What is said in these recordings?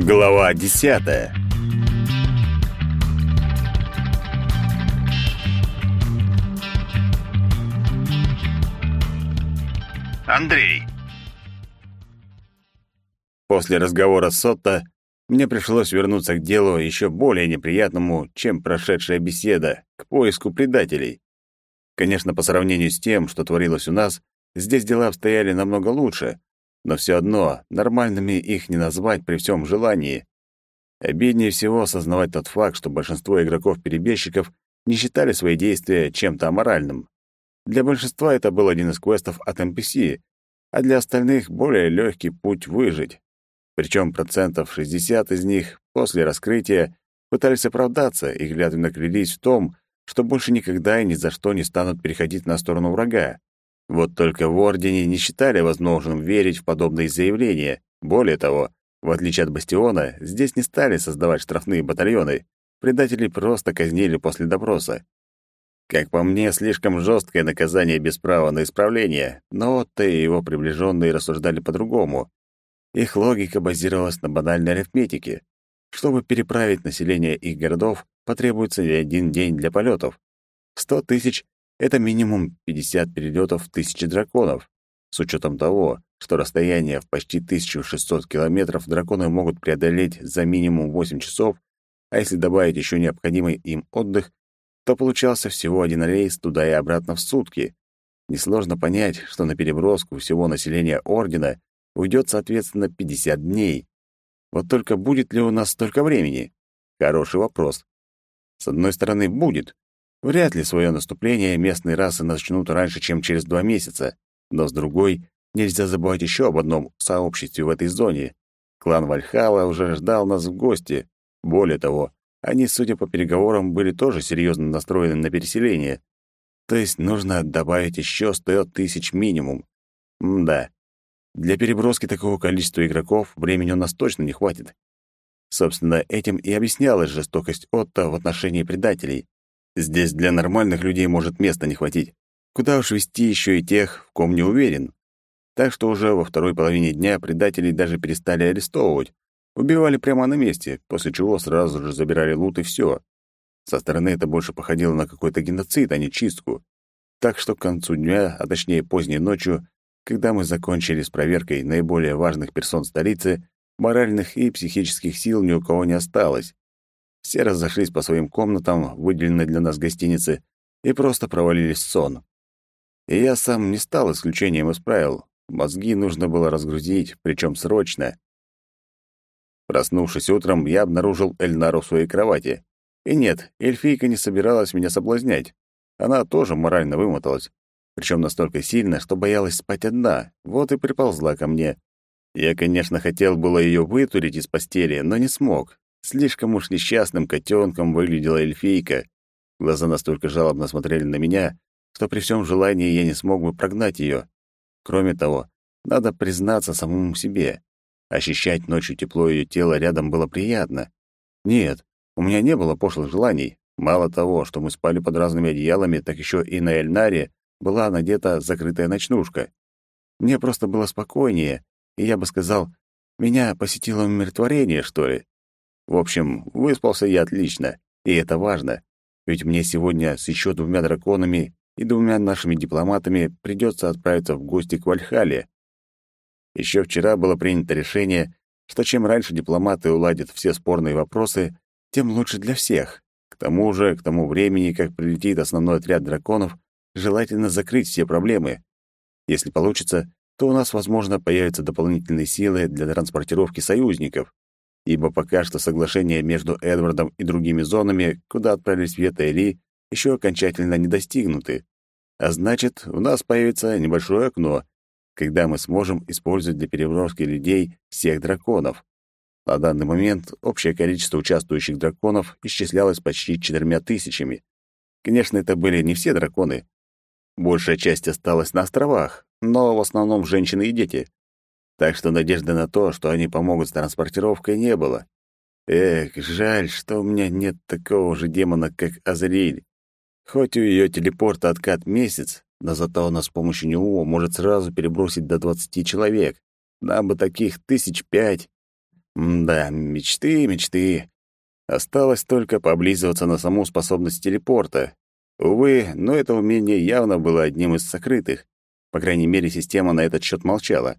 Глава десятая Андрей. После разговора с Сотто мне пришлось вернуться к делу еще более неприятному, чем прошедшая беседа, к поиску предателей. Конечно, по сравнению с тем, что творилось у нас, здесь дела обстояли намного лучше, но все одно нормальными их не назвать при всем желании. Обиднее всего осознавать тот факт, что большинство игроков-перебежчиков не считали свои действия чем-то аморальным. Для большинства это был один из квестов от NPC, а для остальных более легкий путь выжить. Причем процентов 60 из них после раскрытия пытались оправдаться и клятвенно клялись в том, что больше никогда и ни за что не станут переходить на сторону врага. Вот только в Ордене не считали возможным верить в подобные заявления. Более того, в отличие от Бастиона, здесь не стали создавать штрафные батальоны. Предателей просто казнили после допроса. Как по мне, слишком жесткое наказание без права на исправление, но Отто и его приближенные рассуждали по-другому. Их логика базировалась на банальной арифметике. Чтобы переправить население их городов, потребуется не один день для полетов. Сто тысяч — это минимум 50 перелетов тысячи драконов. С учетом того, что расстояние в почти 1600 километров драконы могут преодолеть за минимум 8 часов, а если добавить еще необходимый им отдых, то получался всего один рейс туда и обратно в сутки. Несложно понять, что на переброску всего населения Ордена уйдет, соответственно, 50 дней. Вот только будет ли у нас столько времени? Хороший вопрос. С одной стороны, будет. Вряд ли свое наступление местные расы начнут раньше, чем через два месяца. Но с другой, нельзя забывать еще об одном сообществе в этой зоне. Клан Вальхала уже ждал нас в гости. Более того, они, судя по переговорам, были тоже серьезно настроены на переселение. То есть нужно добавить еще сто тысяч минимум. М да. Для переброски такого количества игроков времени у нас точно не хватит. Собственно, этим и объяснялась жестокость Отто в отношении предателей. Здесь для нормальных людей может места не хватить. Куда уж вести еще и тех, в ком не уверен. Так что уже во второй половине дня предателей даже перестали арестовывать, Убивали прямо на месте, после чего сразу же забирали лут и все. Со стороны это больше походило на какой-то геноцид, а не чистку. Так что к концу дня, а точнее поздней ночью, когда мы закончили с проверкой наиболее важных персон столицы, моральных и психических сил ни у кого не осталось. Все разошлись по своим комнатам, выделенной для нас гостиницы, и просто провалились в сон. И я сам не стал исключением из правил. Мозги нужно было разгрузить, причем срочно. Проснувшись утром, я обнаружил Эльнару в своей кровати. И нет, эльфийка не собиралась меня соблазнять. Она тоже морально вымоталась. Причем настолько сильно, что боялась спать одна. Вот и приползла ко мне. Я, конечно, хотел было ее вытурить из постели, но не смог. Слишком уж несчастным котенком выглядела эльфийка. Глаза настолько жалобно смотрели на меня, что при всем желании я не смог бы прогнать ее. Кроме того, надо признаться самому себе. Ощущать ночью тепло ее тела рядом было приятно. Нет, у меня не было пошлых желаний. Мало того, что мы спали под разными одеялами, так еще и на Эльнаре была надета закрытая ночнушка. Мне просто было спокойнее, и я бы сказал, меня посетило умиротворение, что ли. В общем, выспался я отлично, и это важно, ведь мне сегодня с еще двумя драконами и двумя нашими дипломатами придется отправиться в гости к Вальхале. Еще вчера было принято решение, что чем раньше дипломаты уладят все спорные вопросы, тем лучше для всех. К тому же, к тому времени, как прилетит основной отряд драконов, желательно закрыть все проблемы. Если получится, то у нас, возможно, появятся дополнительные силы для транспортировки союзников, ибо пока что соглашение между Эдвардом и другими зонами, куда отправились Вета и Ли, еще окончательно не достигнуты. А значит, у нас появится небольшое окно, когда мы сможем использовать для переброски людей всех драконов. На данный момент общее количество участвующих драконов исчислялось почти четырьмя тысячами. Конечно, это были не все драконы. Большая часть осталась на островах, но в основном женщины и дети. Так что надежды на то, что они помогут с транспортировкой, не было. Эх, жаль, что у меня нет такого же демона, как Азриэль. Хоть у ее телепорта откат месяц, но зато она с помощью него может сразу перебросить до 20 человек. Нам бы таких тысяч пять. да, мечты, мечты. Осталось только поблизываться на саму способность телепорта. Увы, но это умение явно было одним из сокрытых. По крайней мере, система на этот счет молчала.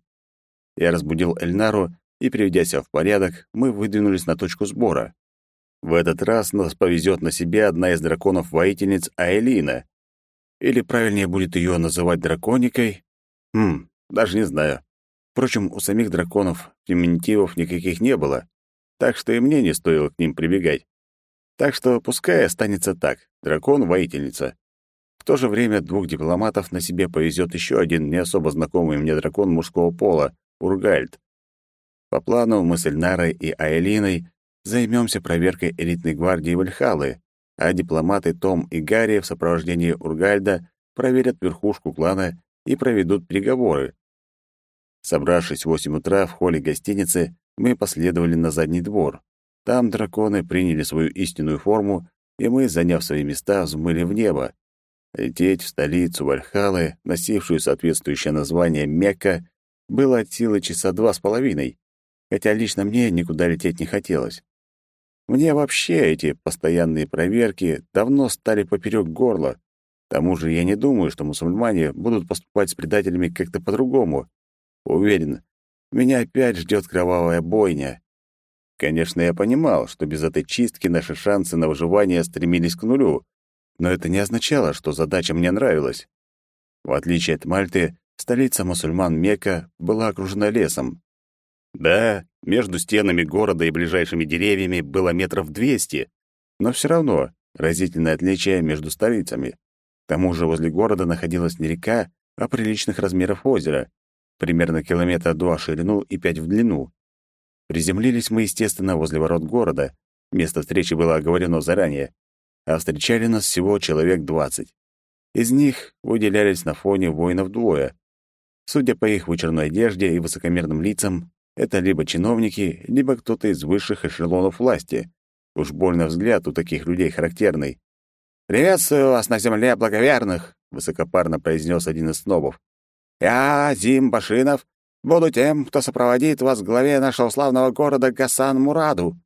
Я разбудил Эльнару, и, приведя себя в порядок, мы выдвинулись на точку сбора. В этот раз нас повезет на себе одна из драконов-воительниц Аэлина. Или правильнее будет ее называть драконикой? Хм, даже не знаю. Впрочем, у самих драконов феминитивов никаких не было, так что и мне не стоило к ним прибегать. Так что пускай останется так, дракон-воительница. В то же время двух дипломатов на себе повезет еще один не особо знакомый мне дракон мужского пола, Ургальд. По плану мы с Эльнарой и Айлиной займемся проверкой элитной гвардии Вальхалы, а дипломаты Том и Гарри в сопровождении Ургальда проверят верхушку клана и проведут переговоры. Собравшись в восемь утра в холле гостиницы, мы последовали на задний двор. Там драконы приняли свою истинную форму, и мы, заняв свои места, взмыли в небо. Лететь в столицу Вальхалы, носившую соответствующее название Мекка, было от силы часа два с половиной, хотя лично мне никуда лететь не хотелось. Мне вообще эти постоянные проверки давно стали поперек горла. К тому же я не думаю, что мусульмане будут поступать с предателями как-то по-другому. Уверен, меня опять ждет кровавая бойня. Конечно, я понимал, что без этой чистки наши шансы на выживание стремились к нулю, но это не означало, что задача мне нравилась. В отличие от Мальты, столица мусульман Мекка была окружена лесом. Да, между стенами города и ближайшими деревьями было метров двести, но все равно разительное отличие между столицами. К тому же возле города находилась не река, а приличных размеров озеро, примерно километра два в ширину и пять в длину. Приземлились мы, естественно, возле ворот города. Место встречи было оговорено заранее, а встречали нас всего человек двадцать. Из них выделялись на фоне воинов двое. Судя по их вычурной одежде и высокомерным лицам, это либо чиновники, либо кто-то из высших эшелонов власти. Уж больно взгляд у таких людей характерный. «Приветствую вас на земле благоверных», — высокопарно произнес один из снобов. «Я, Зим Башинов, буду тем, кто сопроводит вас к главе нашего славного города Гасан Мураду».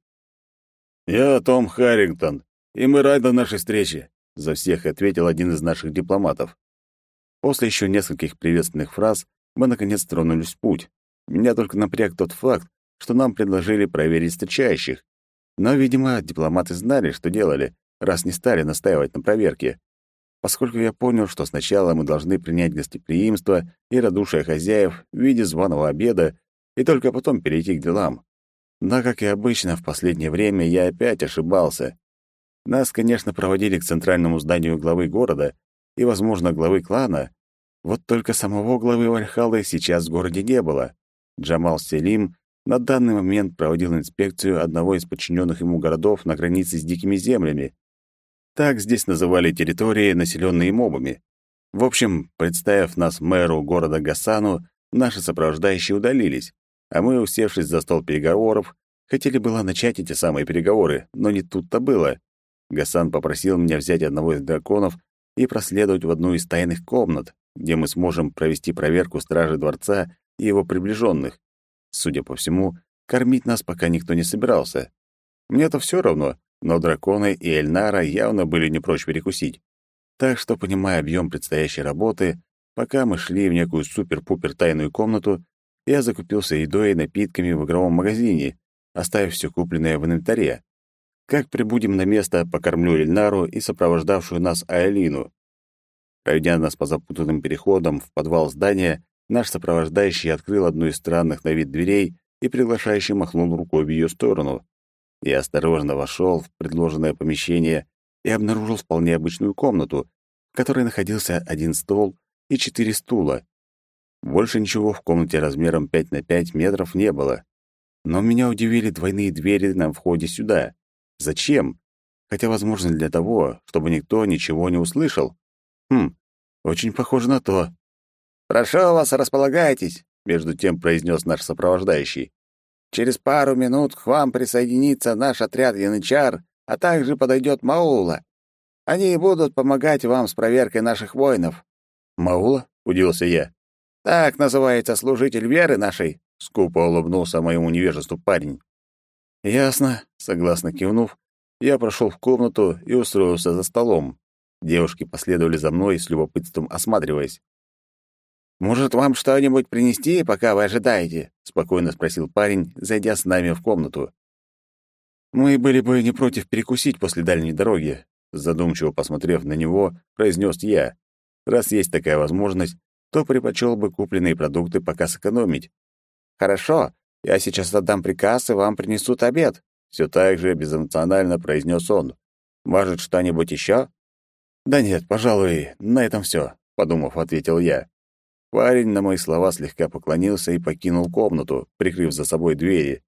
«Я Том Харрингтон, и мы рады нашей встрече», — за всех ответил один из наших дипломатов. После еще нескольких приветственных фраз мы, наконец, тронулись в путь. Меня только напряг тот факт, что нам предложили проверить встречающих. Но, видимо, дипломаты знали, что делали, раз не стали настаивать на проверке. Поскольку я понял, что сначала мы должны принять гостеприимство и радушие хозяев в виде званого обеда, и только потом перейти к делам. Но, как и обычно, в последнее время я опять ошибался. Нас, конечно, проводили к центральному зданию главы города и, возможно, главы клана, вот только самого главы Вальхалы сейчас в городе не было. Джамал Селим на данный момент проводил инспекцию одного из подчиненных ему городов на границе с дикими землями. Так здесь называли территории, населенные мобами. В общем, представив нас мэру города Гасану, наши сопровождающие удалились, а мы, усевшись за стол переговоров, хотели было начать эти самые переговоры, но не тут-то было. Гасан попросил меня взять одного из драконов и проследовать в одну из тайных комнат, где мы сможем провести проверку стражи дворца и его приближенных. Судя по всему, кормить нас пока никто не собирался. Мне-то все равно, но драконы и Эльнара явно были не прочь перекусить. Так что, понимая объем предстоящей работы, пока мы шли в некую супер-пупер тайную комнату, я закупился едой и напитками в игровом магазине, оставив все купленное в инвентаре. Как прибудем на место, покормлю Эльнару и сопровождавшую нас Айлину. Проведя нас по запутанным переходам в подвал здания, Наш сопровождающий открыл одну из странных на вид дверей и приглашающий махнул рукой в ее сторону. Я осторожно вошел в предложенное помещение и обнаружил вполне обычную комнату, в которой находился один стол и четыре стула. Больше ничего в комнате размером 5 на 5 метров не было. Но меня удивили двойные двери на входе сюда. Зачем? Хотя, возможно, для того, чтобы никто ничего не услышал. Хм, очень похоже на то. «Прошу вас, располагайтесь», — между тем произнес наш сопровождающий. «Через пару минут к вам присоединится наш отряд янычар, а также подойдет Маула. Они будут помогать вам с проверкой наших воинов». «Маула?» — удивился я. «Так называется служитель веры нашей», — скупо улыбнулся моему невежеству парень. «Ясно», — согласно кивнув, я прошел в комнату и устроился за столом. Девушки последовали за мной, с любопытством осматриваясь. «Может, вам что-нибудь принести, пока вы ожидаете?» — спокойно спросил парень, зайдя с нами в комнату. «Мы были бы не против перекусить после дальней дороги», задумчиво посмотрев на него, произнес я. «Раз есть такая возможность, то предпочел бы купленные продукты пока сэкономить». «Хорошо, я сейчас отдам приказ, и вам принесут обед», все так же безэмоционально произнес он. «Может, что-нибудь еще?» «Да нет, пожалуй, на этом все», — подумав, ответил я. Парень на мои слова слегка поклонился и покинул комнату, прикрыв за собой двери.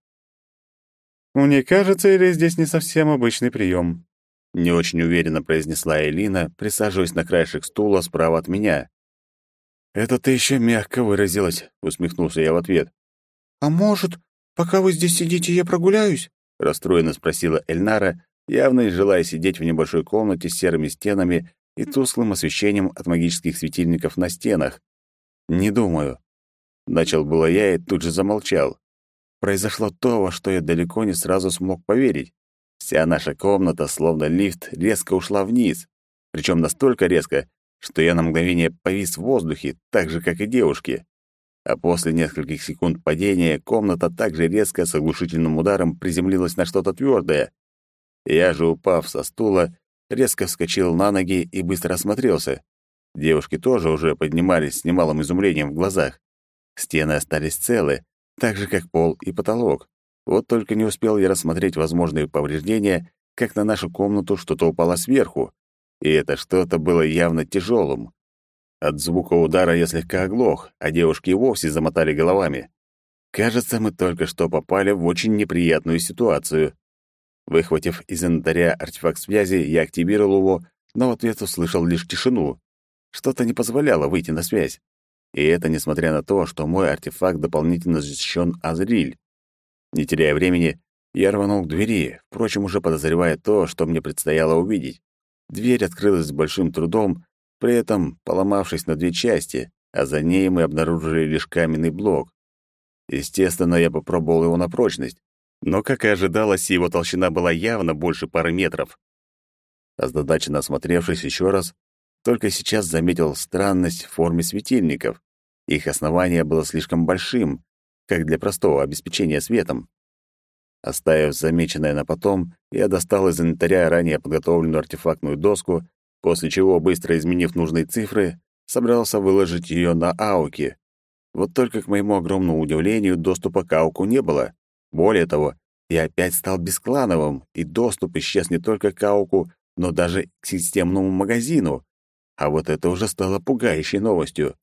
«Мне кажется, или здесь не совсем обычный прием?» Не очень уверенно произнесла Элина, присаживаясь на краешек стула справа от меня. «Это ты еще мягко выразилась», — усмехнулся я в ответ. «А может, пока вы здесь сидите, я прогуляюсь?» — расстроенно спросила Эльнара, явно желая сидеть в небольшой комнате с серыми стенами и тусклым освещением от магических светильников на стенах. «Не думаю». Начал было я и тут же замолчал. Произошло то, во что я далеко не сразу смог поверить. Вся наша комната, словно лифт, резко ушла вниз. Причем настолько резко, что я на мгновение повис в воздухе, так же, как и девушки а после нескольких секунд падения комната также резко с оглушительным ударом приземлилась на что-то твердое. Я же, упав со стула, резко вскочил на ноги и быстро осмотрелся. Девушки тоже уже поднимались с немалым изумлением в глазах. Стены остались целы, так же, как пол и потолок. Вот только не успел я рассмотреть возможные повреждения, как на нашу комнату что-то упало сверху. И это что-то было явно тяжелым. От звука удара я слегка оглох, а девушки и вовсе замотали головами. Кажется, мы только что попали в очень неприятную ситуацию. Выхватив из инвентаря артефакт связи, я активировал его, но в ответ услышал лишь тишину. Что-то не позволяло выйти на связь. И это несмотря на то, что мой артефакт дополнительно защищен Азриль. Не теряя времени, я рванул к двери, впрочем, уже подозревая то, что мне предстояло увидеть. Дверь открылась с большим трудом, при этом поломавшись на две части, а за ней мы обнаружили лишь каменный блок. Естественно, я попробовал его на прочность, но, как и ожидалось, его толщина была явно больше пары метров. Озадаченно осмотревшись еще раз, только сейчас заметил странность в форме светильников. Их основание было слишком большим, как для простого обеспечения светом. Оставив замеченное на потом, я достал из инвентаря ранее подготовленную артефактную доску после чего, быстро изменив нужные цифры, собрался выложить ее на Ауки. Вот только, к моему огромному удивлению, доступа к Ауку не было. Более того, я опять стал бесклановым, и доступ исчез не только к Ауку, но даже к системному магазину. А вот это уже стало пугающей новостью.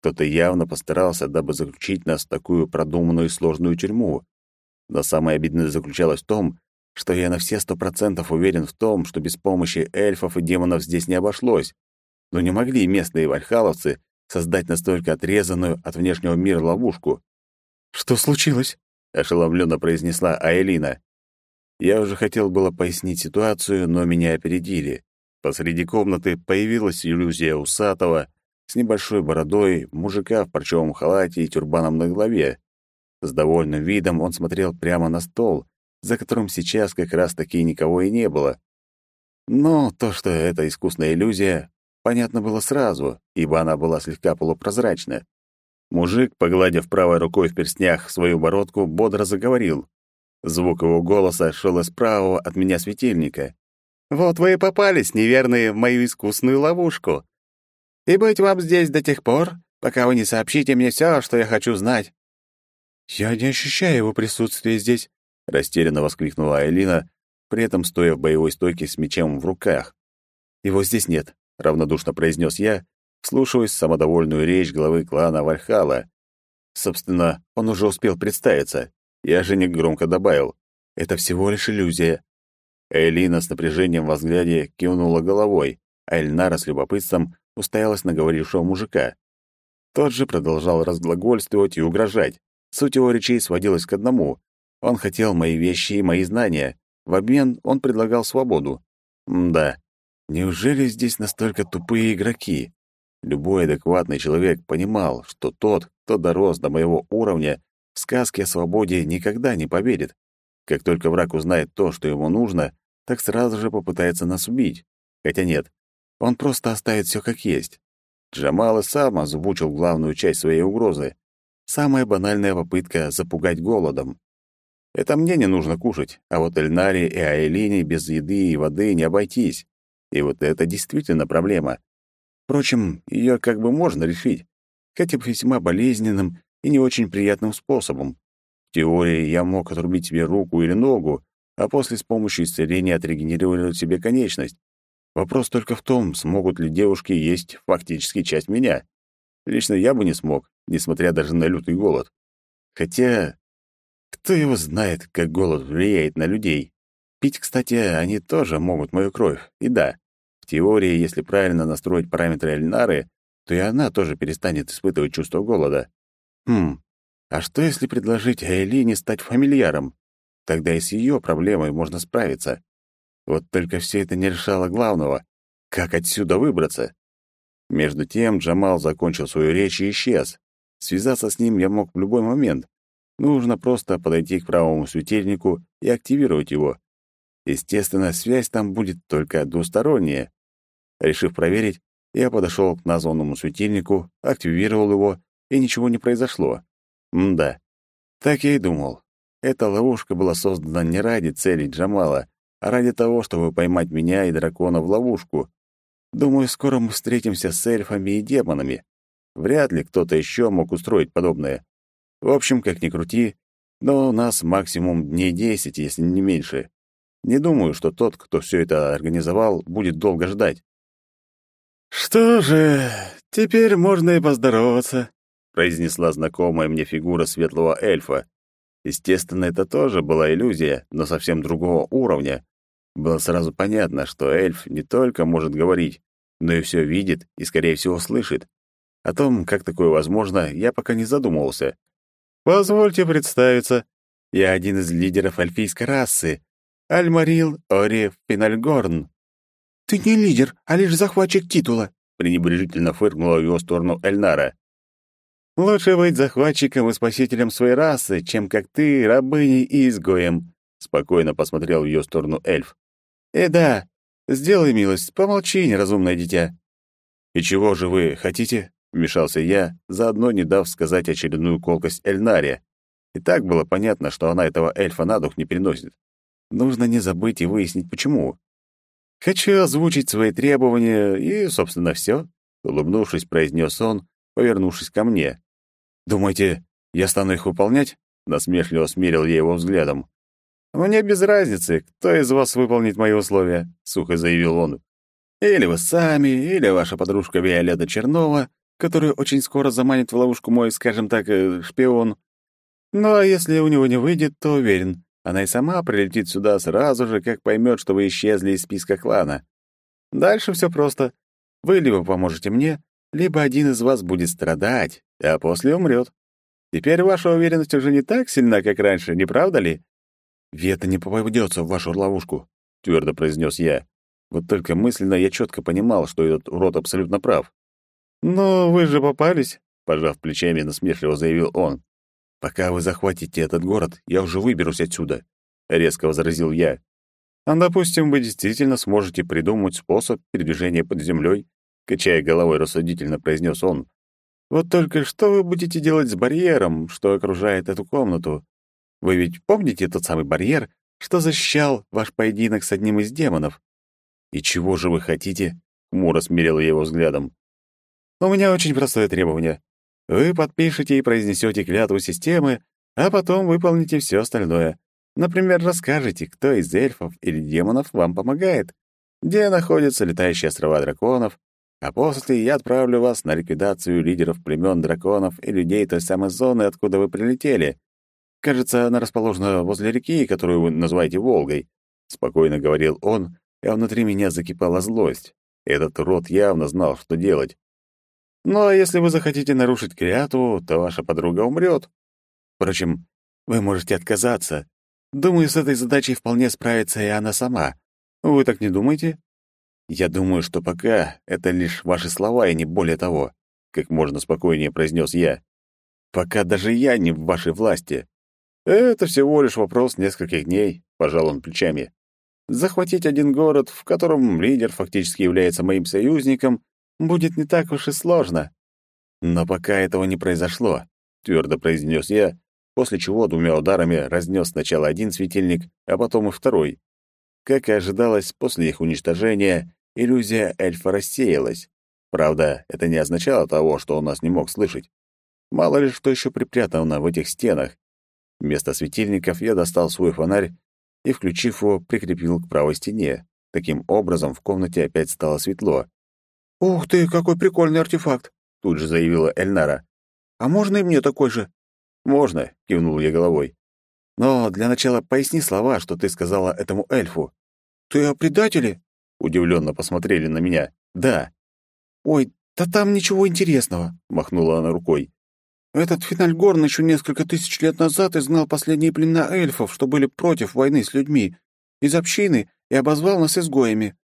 Кто-то явно постарался, дабы заключить нас в такую продуманную и сложную тюрьму. Но самое обидное заключалось в том, что я на все сто процентов уверен в том, что без помощи эльфов и демонов здесь не обошлось. Но не могли местные вальхаловцы создать настолько отрезанную от внешнего мира ловушку. «Что случилось?» — ошеломленно произнесла Аэлина. Я уже хотел было пояснить ситуацию, но меня опередили. Посреди комнаты появилась иллюзия усатого, с небольшой бородой, мужика в парчевом халате и тюрбаном на голове. С довольным видом он смотрел прямо на стол, за которым сейчас как раз-таки никого и не было. Но то, что это искусная иллюзия, понятно было сразу, ибо она была слегка полупрозрачна. Мужик, погладив правой рукой в перстнях свою бородку, бодро заговорил. Звук его голоса шел из правого от меня светильника. «Вот вы и попались, неверные, в мою искусную ловушку. И быть вам здесь до тех пор, пока вы не сообщите мне все, что я хочу знать». «Я не ощущаю его присутствия здесь», растерянно воскликнула Айлина, при этом стоя в боевой стойке с мечом в руках. Его здесь нет, равнодушно произнес я, вслушиваясь самодовольную речь главы клана Вальхала. Собственно, он уже успел представиться. Я же негромко добавил: "Это всего лишь иллюзия". Элина с напряжением в взгляде кивнула головой, а Эльнара с любопытством уставилась на говорившего мужика. Тот же продолжал разглагольствовать и угрожать. Суть его речей сводилась к одному он хотел мои вещи и мои знания. В обмен он предлагал свободу. Да, неужели здесь настолько тупые игроки? Любой адекватный человек понимал, что тот, кто дорос до моего уровня, в сказке о свободе никогда не поверит. Как только враг узнает то, что ему нужно, так сразу же попытается нас убить. Хотя нет, он просто оставит все как есть. Джамал и сам озвучил главную часть своей угрозы. Самая банальная попытка запугать голодом. Это мне не нужно кушать, а вот Эльнаре и Айлине без еды и воды не обойтись. И вот это действительно проблема. Впрочем, ее как бы можно решить, хотя бы весьма болезненным и не очень приятным способом. В теории я мог отрубить себе руку или ногу, а после с помощью исцеления отрегенерировать себе конечность. Вопрос только в том, смогут ли девушки есть фактически часть меня. Лично я бы не смог, несмотря даже на лютый голод. Хотя, кто его знает, как голод влияет на людей. Пить, кстати, они тоже могут мою кровь. И да, в теории, если правильно настроить параметры Эльнары, то и она тоже перестанет испытывать чувство голода. Хм, а что если предложить Айлине стать фамильяром? Тогда и с ее проблемой можно справиться. Вот только все это не решало главного — как отсюда выбраться? Между тем Джамал закончил свою речь и исчез. Связаться с ним я мог в любой момент. Нужно просто подойти к правому светильнику и активировать его. Естественно, связь там будет только двусторонняя. Решив проверить, я подошел к названному светильнику, активировал его, и ничего не произошло. М-да. Так я и думал. Эта ловушка была создана не ради цели Джамала, а ради того, чтобы поймать меня и дракона в ловушку. Думаю, скоро мы встретимся с эльфами и демонами. Вряд ли кто-то еще мог устроить подобное. В общем, как ни крути, но у нас максимум дней десять, если не меньше. Не думаю, что тот, кто все это организовал, будет долго ждать. «Что же, теперь можно и поздороваться», — произнесла знакомая мне фигура светлого эльфа. Естественно, это тоже была иллюзия, но совсем другого уровня. Было сразу понятно, что эльф не только может говорить, но и все видит и, скорее всего, слышит. О том, как такое возможно, я пока не задумывался. «Позвольте представиться. Я один из лидеров альфийской расы, Альмарил Ори Пинальгорн». «Ты не лидер, а лишь захватчик титула», — пренебрежительно фыркнула в его сторону Эльнара. «Лучше быть захватчиком и спасителем своей расы, чем как ты, рабыней и изгоем», — спокойно посмотрел в ее сторону эльф. «И да, сделай милость, помолчи, неразумное дитя». «И чего же вы хотите?» — вмешался я, заодно не дав сказать очередную колкость Эльнаре. И так было понятно, что она этого эльфа на дух не переносит. Нужно не забыть и выяснить, почему. «Хочу озвучить свои требования, и, собственно, все», — улыбнувшись, произнес он, повернувшись ко мне. «Думаете, я стану их выполнять?» — насмешливо смерил я его взглядом. «Мне без разницы, кто из вас выполнит мои условия», — сухо заявил он. «Или вы сами, или ваша подружка Виолетта Чернова, которую очень скоро заманит в ловушку мой, скажем так, э, шпион. Ну а если у него не выйдет, то уверен, она и сама прилетит сюда сразу же, как поймет, что вы исчезли из списка клана. Дальше все просто. Вы либо поможете мне, либо один из вас будет страдать, а после умрет. Теперь ваша уверенность уже не так сильна, как раньше, не правда ли? «Вета не попадется в вашу ловушку», — твердо произнес я. Вот только мысленно я четко понимал, что этот урод абсолютно прав. «Но вы же попались», — пожав плечами, насмешливо заявил он. «Пока вы захватите этот город, я уже выберусь отсюда», — резко возразил я. «А допустим, вы действительно сможете придумать способ передвижения под землей», — качая головой рассудительно произнес он. «Вот только что вы будете делать с барьером, что окружает эту комнату? Вы ведь помните тот самый барьер, что защищал ваш поединок с одним из демонов?» «И чего же вы хотите?» — хмуро смирил я его взглядом. «У меня очень простое требование. Вы подпишете и произнесете клятву системы, а потом выполните все остальное. Например, расскажете, кто из эльфов или демонов вам помогает, где находятся летающие острова драконов, а после я отправлю вас на ликвидацию лидеров племен драконов и людей той самой зоны, откуда вы прилетели. Кажется, она расположена возле реки, которую вы называете Волгой», — спокойно говорил он, а внутри меня закипала злость. Этот род явно знал, что делать. Ну а если вы захотите нарушить клятву, то ваша подруга умрет. Впрочем, вы можете отказаться. Думаю, с этой задачей вполне справится и она сама. Вы так не думаете? Я думаю, что пока это лишь ваши слова и не более того, как можно спокойнее произнес я. Пока даже я не в вашей власти. Это всего лишь вопрос нескольких дней, пожал он плечами. Захватить один город, в котором лидер фактически является моим союзником, будет не так уж и сложно. Но пока этого не произошло, твердо произнес я, после чего двумя ударами разнес сначала один светильник, а потом и второй. Как и ожидалось, после их уничтожения иллюзия эльфа рассеялась. Правда, это не означало того, что он нас не мог слышать. Мало ли что еще припрятано в этих стенах. Вместо светильников я достал свой фонарь и, включив его, прикрепил к правой стене. Таким образом, в комнате опять стало светло. «Ух ты, какой прикольный артефакт!» — тут же заявила Эльнара. «А можно и мне такой же?» «Можно», — кивнул я головой. «Но для начала поясни слова, что ты сказала этому эльфу». «Ты о предателе?» — удивленно посмотрели на меня. «Да». «Ой, да там ничего интересного», — махнула она рукой. «Этот Финальгорн еще несколько тысяч лет назад изгнал последние племена эльфов, что были против войны с людьми, из общины и обозвал нас изгоями.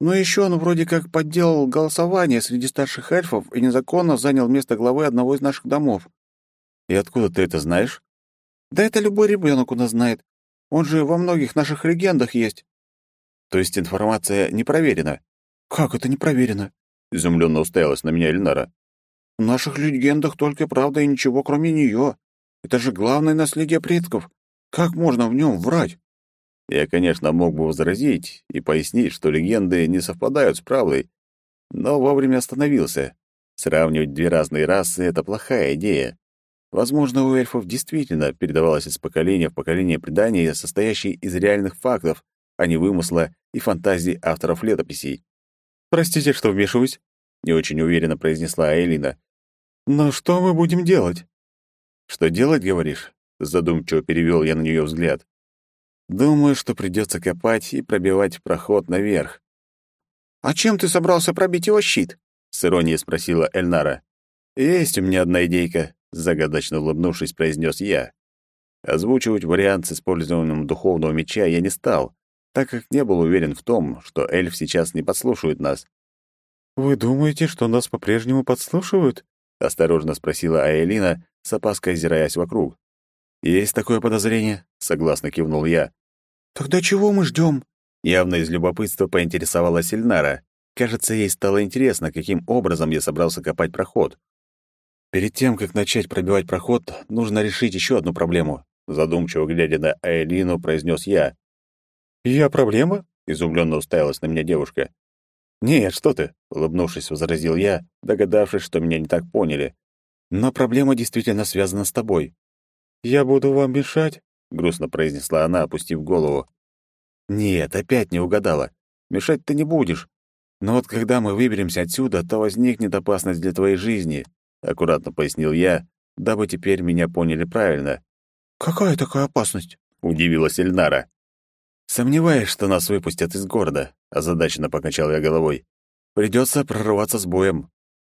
Но еще он вроде как подделал голосование среди старших эльфов и незаконно занял место главы одного из наших домов. И откуда ты это знаешь? Да это любой ребенок у нас знает. Он же во многих наших легендах есть. То есть информация не проверена? Как это не проверено? Изумленно уставилась на меня Эльнара. В наших легендах только правда и ничего, кроме нее. Это же главное наследие предков. Как можно в нем врать? Я, конечно, мог бы возразить и пояснить, что легенды не совпадают с правдой, но вовремя остановился. Сравнивать две разные расы — это плохая идея. Возможно, у эльфов действительно передавалось из поколения в поколение предания, состоящие из реальных фактов, а не вымысла и фантазий авторов летописей. «Простите, что вмешиваюсь», — не очень уверенно произнесла Айлина. «Но что мы будем делать?» «Что делать, говоришь?» — задумчиво перевел я на нее взгляд. Думаю, что придется копать и пробивать проход наверх. «А чем ты собрался пробить его щит?» — с иронией спросила Эльнара. «Есть у меня одна идейка», — загадочно улыбнувшись, произнес я. Озвучивать вариант с использованием духовного меча я не стал, так как не был уверен в том, что эльф сейчас не подслушивает нас. «Вы думаете, что нас по-прежнему подслушивают?» — осторожно спросила Аэлина, с опаской озираясь вокруг. «Есть такое подозрение», — согласно кивнул я. «Тогда чего мы ждем?» Явно из любопытства поинтересовалась Эльнара. Кажется, ей стало интересно, каким образом я собрался копать проход. Перед тем, как начать пробивать проход, нужно решить еще одну проблему. Задумчиво глядя на Айлину, произнес я. «Я проблема?» — изумленно уставилась на меня девушка. «Нет, что ты!» — улыбнувшись, возразил я, догадавшись, что меня не так поняли. «Но проблема действительно связана с тобой. «Я буду вам мешать?» — грустно произнесла она, опустив голову. «Нет, опять не угадала. Мешать ты не будешь. Но вот когда мы выберемся отсюда, то возникнет опасность для твоей жизни», — аккуратно пояснил я, дабы теперь меня поняли правильно. «Какая такая опасность?» — удивилась Эльнара. «Сомневаюсь, что нас выпустят из города», — озадаченно покачал я головой. «Придется прорваться с боем».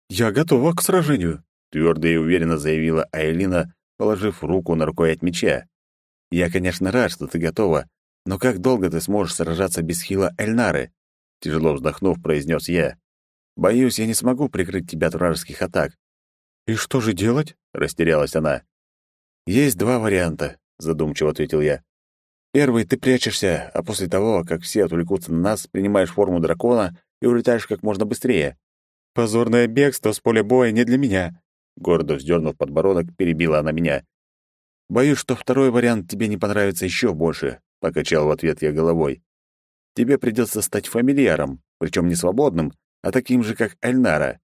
«Я готова к сражению», — твердо и уверенно заявила Айлина, положив руку на рукоять меча. «Я, конечно, рад, что ты готова, но как долго ты сможешь сражаться без хила Эльнары?» Тяжело вздохнув, произнес я. «Боюсь, я не смогу прикрыть тебя от вражеских атак». «И что же делать?» — растерялась она. «Есть два варианта», — задумчиво ответил я. «Первый — ты прячешься, а после того, как все отвлекутся на нас, принимаешь форму дракона и улетаешь как можно быстрее». «Позорное бегство с поля боя не для меня», Гордо вздернув подбородок, перебила она меня. «Боюсь, что второй вариант тебе не понравится еще больше», — покачал в ответ я головой. «Тебе придется стать фамильяром, причем не свободным, а таким же, как Эльнара».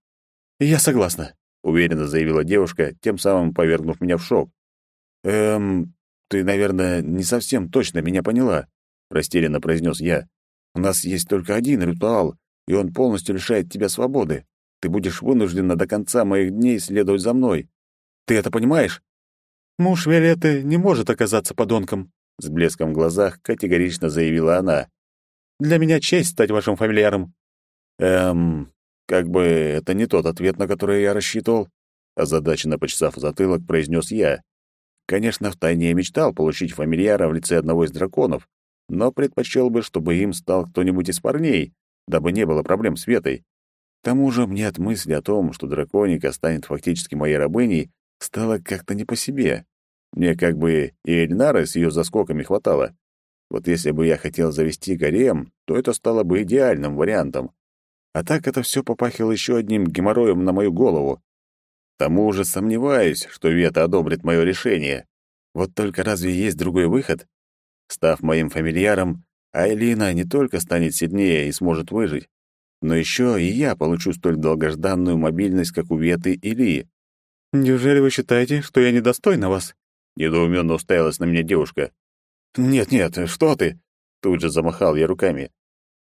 «Я согласна», — уверенно заявила девушка, тем самым повергнув меня в шок. «Эм, ты, наверное, не совсем точно меня поняла», — растерянно произнес я. «У нас есть только один ритуал, и он полностью лишает тебя свободы. Ты будешь вынуждена до конца моих дней следовать за мной. Ты это понимаешь?» «Муж Виолетты не может оказаться подонком», — с блеском в глазах категорично заявила она. «Для меня честь стать вашим фамильяром». «Эм, как бы это не тот ответ, на который я рассчитывал», — озадаченно почесав затылок, произнес я. Конечно, втайне мечтал получить фамильяра в лице одного из драконов, но предпочел бы, чтобы им стал кто-нибудь из парней, дабы не было проблем с Ветой. К тому же мне от мысли о том, что драконика станет фактически моей рабыней, стало как-то не по себе. Мне как бы и Эльнары с ее заскоками хватало. Вот если бы я хотел завести гарем, то это стало бы идеальным вариантом. А так это все попахило еще одним геморроем на мою голову. К тому же сомневаюсь, что Вета одобрит мое решение. Вот только разве есть другой выход? Став моим фамильяром, Айлина не только станет сильнее и сможет выжить, но еще и я получу столь долгожданную мобильность, как у Веты и Ли. «Неужели вы считаете, что я недостойна вас?» Недоуменно уставилась на меня девушка. «Нет-нет, что ты?» Тут же замахал я руками.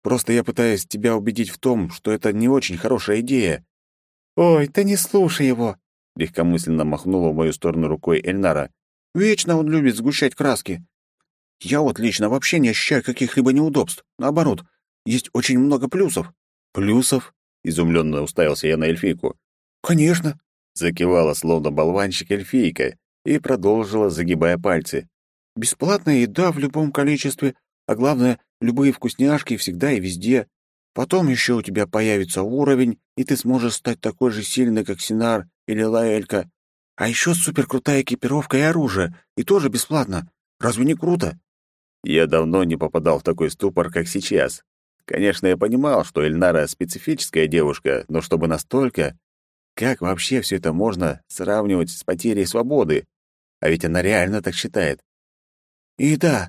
«Просто я пытаюсь тебя убедить в том, что это не очень хорошая идея». «Ой, ты не слушай его!» Легкомысленно махнула в мою сторону рукой Эльнара. «Вечно он любит сгущать краски. Я вот лично вообще не ощущаю каких-либо неудобств. Наоборот, есть очень много плюсов». «Плюсов?» — изумленно уставился я на эльфийку. «Конечно!» — закивала словно болванчик эльфийка и продолжила, загибая пальцы. «Бесплатная еда в любом количестве, а главное, любые вкусняшки всегда и везде. Потом еще у тебя появится уровень, и ты сможешь стать такой же сильной, как Синар или Лаэлька. А еще суперкрутая экипировка и оружие, и тоже бесплатно. Разве не круто?» Я давно не попадал в такой ступор, как сейчас. Конечно, я понимал, что Эльнара специфическая девушка, но чтобы настолько... Как вообще все это можно сравнивать с потерей свободы? А ведь она реально так считает. «И да,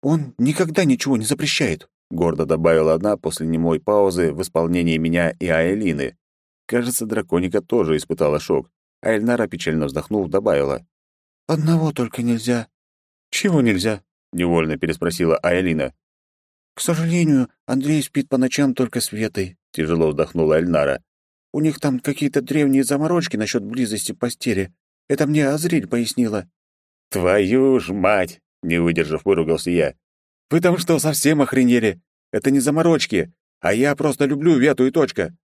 он никогда ничего не запрещает», — гордо добавила одна после немой паузы в исполнении меня и Айлины. Кажется, драконика тоже испытала шок, а Эльнара, печально вздохнув, добавила. «Одного только нельзя». «Чего нельзя?» — невольно переспросила Айлина. «К сожалению, Андрей спит по ночам только с Ветой», — тяжело вздохнула Эльнара. «У них там какие-то древние заморочки насчет близости постели. Это мне Азриль пояснила». «Твою ж мать!» — не выдержав, выругался я. «Вы там что, совсем охренели? Это не заморочки, а я просто люблю Вету и точка».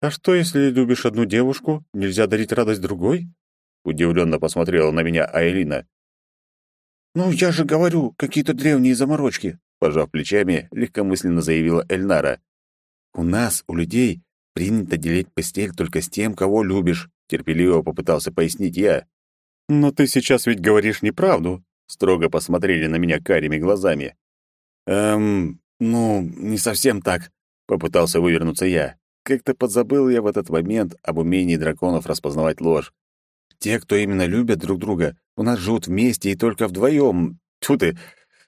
«А что, если любишь одну девушку, нельзя дарить радость другой?» Удивленно посмотрела на меня Айлина. «Ну, я же говорю, какие-то древние заморочки пожав плечами, легкомысленно заявила Эльнара. У нас, у людей, принято делить постель только с тем, кого любишь, терпеливо попытался пояснить я. Но ты сейчас ведь говоришь неправду, строго посмотрели на меня карими глазами. Эм, ну, не совсем так, попытался вывернуться я. Как-то подзабыл я в этот момент об умении драконов распознавать ложь. Те, кто именно любят друг друга, у нас живут вместе и только вдвоем. Тьфу ты,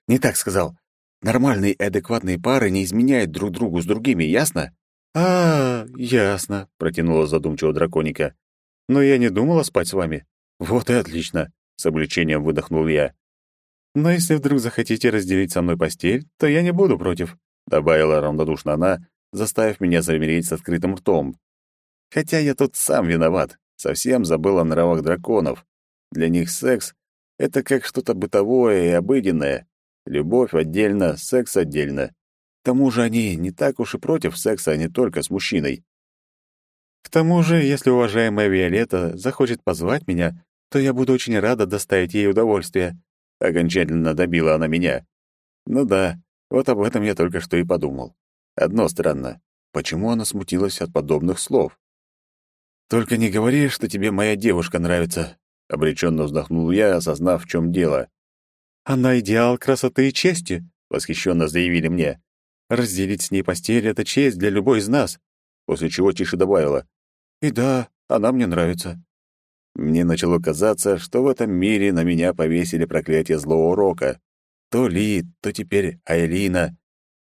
не так сказал. Нормальные и адекватные пары не изменяют друг другу с другими, ясно? А, ясно, протянула задумчиво драконика. Но я не думала спать с вами. Вот и отлично, с облегчением выдохнул я. Но если вдруг захотите разделить со мной постель, то я не буду против, добавила равнодушно она, заставив меня замереть с открытым ртом. Хотя я тут сам виноват, совсем забыл о нравах драконов. Для них секс — это как что-то бытовое и обыденное, Любовь отдельно, секс отдельно. К тому же они не так уж и против секса, а не только с мужчиной. К тому же, если уважаемая Виолетта захочет позвать меня, то я буду очень рада доставить ей удовольствие. Окончательно добила она меня. Ну да, вот об этом я только что и подумал. Одно странно. Почему она смутилась от подобных слов? «Только не говори, что тебе моя девушка нравится», — обреченно вздохнул я, осознав, в чем дело. Она идеал красоты и чести, восхищенно заявили мне. Разделить с ней постель — это честь для любой из нас. После чего тише добавила. И да, она мне нравится. Мне начало казаться, что в этом мире на меня повесили проклятие злого рока. То Ли, то теперь Айлина.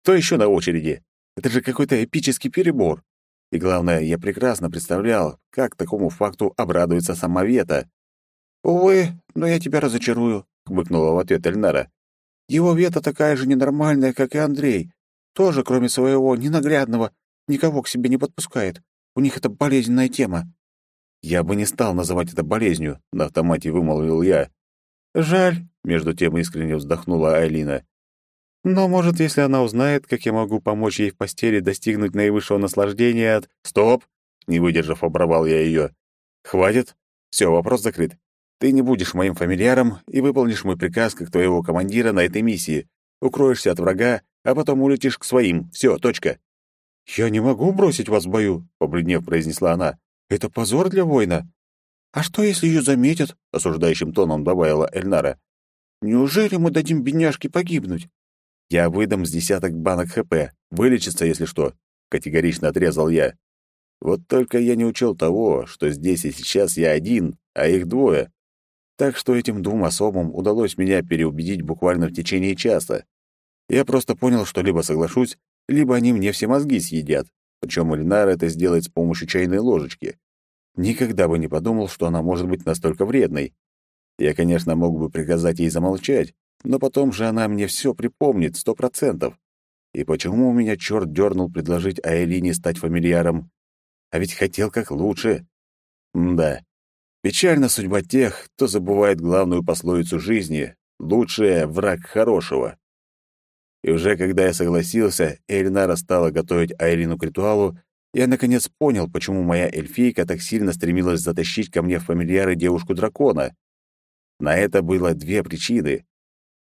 Кто еще на очереди? Это же какой-то эпический перебор. И главное, я прекрасно представлял, как такому факту обрадуется сама Вета. «Увы, но я тебя разочарую. — хмыкнула в ответ Эльнара. «Его вета такая же ненормальная, как и Андрей. Тоже, кроме своего ненаглядного, никого к себе не подпускает. У них это болезненная тема». «Я бы не стал называть это болезнью», — на автомате вымолвил я. «Жаль», — между тем искренне вздохнула Айлина. «Но, может, если она узнает, как я могу помочь ей в постели достигнуть наивысшего наслаждения от...» «Стоп!» — не выдержав, оборвал я ее. «Хватит. Все, вопрос закрыт. Ты не будешь моим фамильяром и выполнишь мой приказ как твоего командира на этой миссии. Укроешься от врага, а потом улетишь к своим. Все, точка». «Я не могу бросить вас в бою», — побледнев произнесла она. «Это позор для воина». «А что, если ее заметят?» — осуждающим тоном добавила Эльнара. «Неужели мы дадим бедняжке погибнуть?» «Я выдам с десяток банок ХП. Вылечится, если что», — категорично отрезал я. Вот только я не учел того, что здесь и сейчас я один, а их двое. Так что этим двум особам удалось меня переубедить буквально в течение часа. Я просто понял, что либо соглашусь, либо они мне все мозги съедят. Причем Эльнар это сделает с помощью чайной ложечки. Никогда бы не подумал, что она может быть настолько вредной. Я, конечно, мог бы приказать ей замолчать, но потом же она мне все припомнит, сто процентов. И почему у меня черт дернул предложить Айлине стать фамильяром? А ведь хотел как лучше. М да. Печальна судьба тех, кто забывает главную пословицу жизни «лучшее — враг хорошего». И уже когда я согласился, Эльнара стала готовить Айлину к ритуалу, я наконец понял, почему моя эльфийка так сильно стремилась затащить ко мне в фамильяры девушку-дракона. На это было две причины.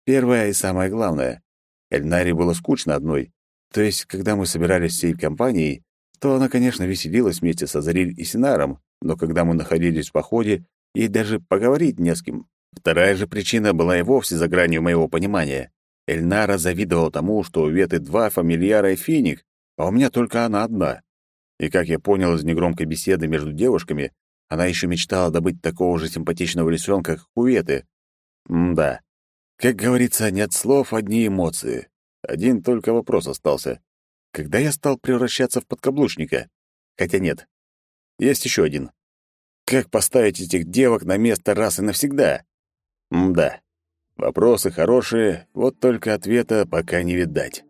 Первая и самая главная. Эльнаре было скучно одной. То есть, когда мы собирались всей компанией, то она, конечно, веселилась вместе с Азариль и Синаром, но когда мы находились в походе, ей даже поговорить не с кем. Вторая же причина была и вовсе за гранью моего понимания. Эльнара завидовала тому, что у Веты два фамильяра и финик, а у меня только она одна. И, как я понял из негромкой беседы между девушками, она еще мечтала добыть такого же симпатичного лисенка, как у Веты. М-да. Как говорится, нет слов, одни эмоции. Один только вопрос остался. Когда я стал превращаться в подкаблучника? Хотя нет. Есть еще один. Как поставить этих девок на место раз и навсегда? М-да. Вопросы хорошие, вот только ответа пока не видать.